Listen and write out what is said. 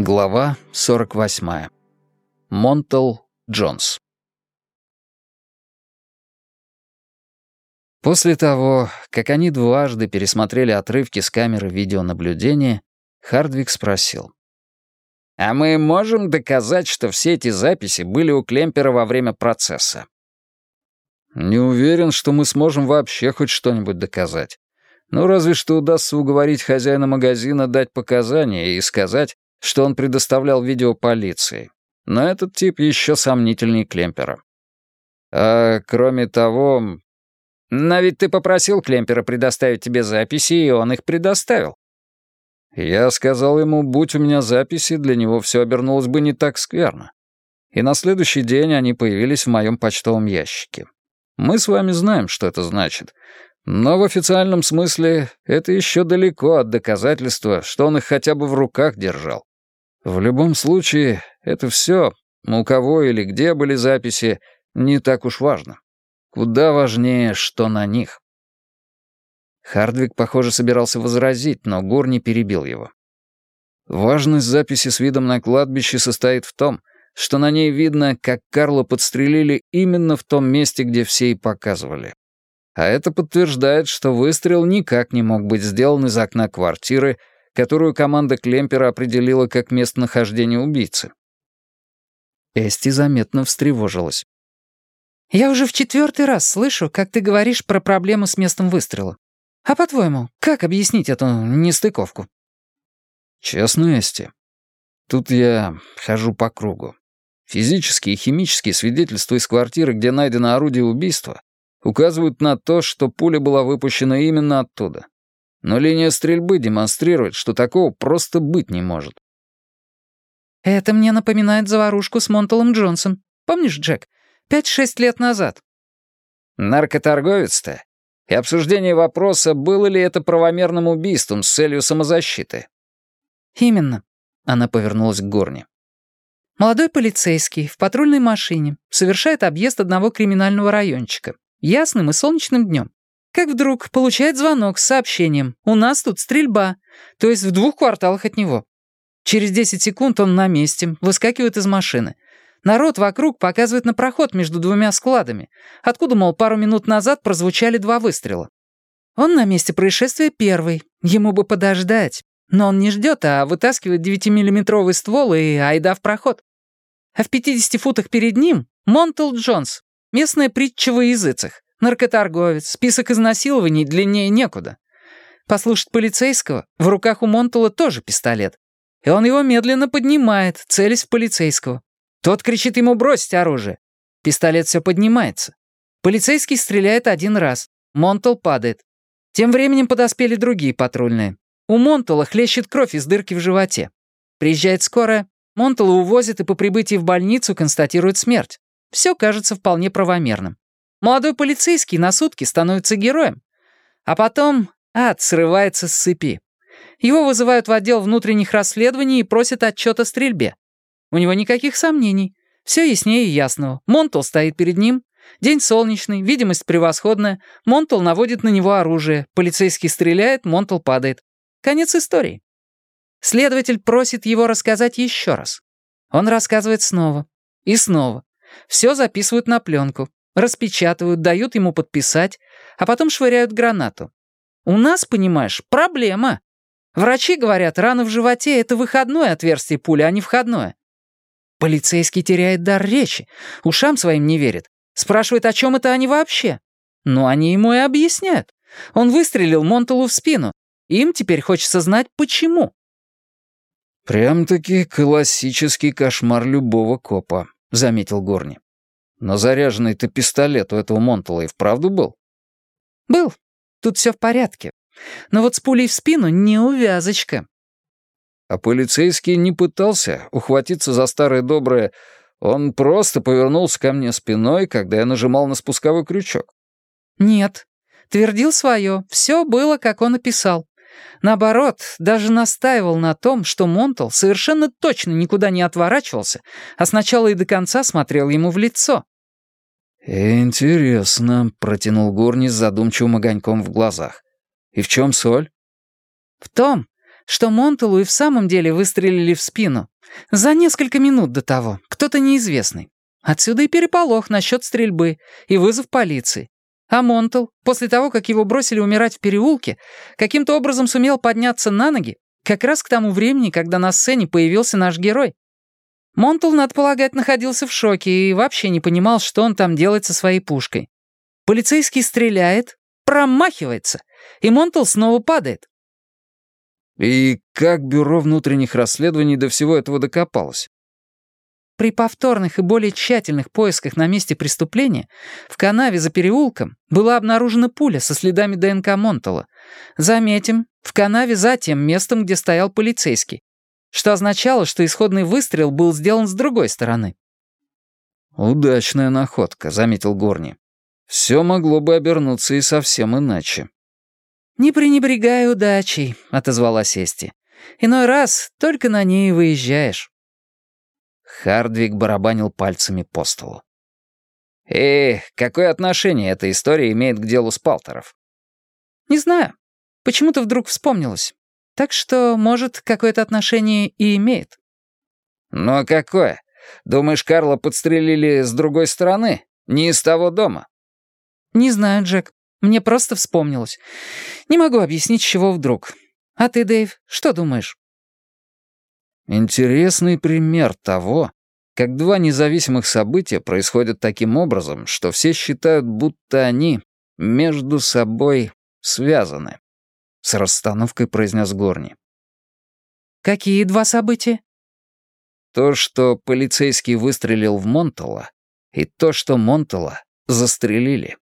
Глава 48. Монтел Джонс. После того, как они дважды пересмотрели отрывки с камеры видеонаблюдения, Хардвик спросил. «А мы можем доказать, что все эти записи были у Клемпера во время процесса?» «Не уверен, что мы сможем вообще хоть что-нибудь доказать. Ну, разве что удастся уговорить хозяина магазина дать показания и сказать, что он предоставлял видео полиции. Но этот тип еще сомнительнее Клемпера. А кроме того... Но ведь ты попросил Клемпера предоставить тебе записи, и он их предоставил. Я сказал ему, будь у меня записи, для него все обернулось бы не так скверно. И на следующий день они появились в моем почтовом ящике. Мы с вами знаем, что это значит. Но в официальном смысле это еще далеко от доказательства, что он их хотя бы в руках держал. В любом случае, это все, у кого или где были записи, не так уж важно. Куда важнее, что на них. Хардвик, похоже, собирался возразить, но Гор не перебил его. Важность записи с видом на кладбище состоит в том, что на ней видно, как Карла подстрелили именно в том месте, где все и показывали. А это подтверждает, что выстрел никак не мог быть сделан из окна квартиры, которую команда Клемпера определила как местонахождение убийцы. Эсти заметно встревожилась. «Я уже в четвертый раз слышу, как ты говоришь про проблему с местом выстрела. А по-твоему, как объяснить эту нестыковку?» «Честно, Эсти, тут я хожу по кругу. Физические и химические свидетельства из квартиры, где найдено орудие убийства, указывают на то, что пуля была выпущена именно оттуда. Но линия стрельбы демонстрирует, что такого просто быть не может. «Это мне напоминает заварушку с Монталом Джонсом. Помнишь, Джек? Пять-шесть лет назад». «Наркоторговец-то? И обсуждение вопроса, было ли это правомерным убийством с целью самозащиты?» «Именно», — она повернулась к Горне. «Молодой полицейский в патрульной машине совершает объезд одного криминального райончика ясным и солнечным днем. Как вдруг получает звонок с сообщением «У нас тут стрельба», то есть в двух кварталах от него. Через 10 секунд он на месте, выскакивает из машины. Народ вокруг показывает на проход между двумя складами, откуда, мол, пару минут назад прозвучали два выстрела. Он на месте происшествия первый, ему бы подождать. Но он не ждет, а вытаскивает 9-миллиметровый ствол и айда в проход. А в 50 футах перед ним Монтел Джонс, Местная притча во языцах. Наркоторговец, список изнасилований длиннее некуда. Послушать полицейского, в руках у Монтала тоже пистолет. И он его медленно поднимает, целясь в полицейского. Тот кричит ему бросить оружие. Пистолет все поднимается. Полицейский стреляет один раз. Монтал падает. Тем временем подоспели другие патрульные. У Монтала хлещет кровь из дырки в животе. Приезжает скорая, Монтала увозят и по прибытии в больницу констатируют смерть. Все кажется вполне правомерным. Молодой полицейский на сутки становится героем. А потом ад срывается с цепи. Его вызывают в отдел внутренних расследований и просят отчет о стрельбе. У него никаких сомнений. Все яснее ясного. Монтл стоит перед ним. День солнечный, видимость превосходная. Монтл наводит на него оружие. Полицейский стреляет, Монтл падает. Конец истории. Следователь просит его рассказать еще раз. Он рассказывает снова. И снова. Все записывают на пленку, распечатывают, дают ему подписать, а потом швыряют гранату. У нас, понимаешь, проблема. Врачи говорят, рана в животе — это выходное отверстие пули, а не входное. Полицейский теряет дар речи, ушам своим не верит. Спрашивает, о чем это они вообще. Ну, они ему и объясняют. Он выстрелил Монтелу в спину. Им теперь хочется знать, почему. Прям-таки классический кошмар любого копа. — заметил Горни. «Но заряженный-то пистолет у этого Монтала и вправду был?» «Был. Тут все в порядке. Но вот с пулей в спину не увязочка». А полицейский не пытался ухватиться за старое доброе «он просто повернулся ко мне спиной, когда я нажимал на спусковой крючок». «Нет. Твердил свое. Все было, как он описал. Наоборот, даже настаивал на том, что Монтал совершенно точно никуда не отворачивался, а сначала и до конца смотрел ему в лицо. «Интересно», — протянул Гурни с задумчивым огоньком в глазах. «И в чем соль?» «В том, что Монтелу и в самом деле выстрелили в спину. За несколько минут до того, кто-то неизвестный. Отсюда и переполох насчет стрельбы, и вызов полиции. А Монтел, после того, как его бросили умирать в переулке, каким-то образом сумел подняться на ноги, как раз к тому времени, когда на сцене появился наш герой. Монтел, надо полагать, находился в шоке и вообще не понимал, что он там делает со своей пушкой. Полицейский стреляет, промахивается, и Монтел снова падает. И как Бюро внутренних расследований до всего этого докопалось? При повторных и более тщательных поисках на месте преступления в канаве за переулком была обнаружена пуля со следами ДНК Монтала. Заметим, в канаве за тем местом, где стоял полицейский, что означало, что исходный выстрел был сделан с другой стороны. «Удачная находка», — заметил Горни. «Все могло бы обернуться и совсем иначе». «Не пренебрегай удачей», — отозвалась Эсти. «Иной раз только на ней выезжаешь». Хардвик барабанил пальцами по столу. «Эх, какое отношение эта история имеет к делу Спалтеров?» «Не знаю. Почему-то вдруг вспомнилось. Так что, может, какое-то отношение и имеет». «Ну а какое? Думаешь, Карла подстрелили с другой стороны? Не из того дома?» «Не знаю, Джек. Мне просто вспомнилось. Не могу объяснить, чего вдруг. А ты, Дэйв, что думаешь?» Интересный пример того, как два независимых события происходят таким образом, что все считают, будто они между собой связаны. С расстановкой произнес Горни. «Какие два события?» То, что полицейский выстрелил в Монтала, и то, что Монтала застрелили.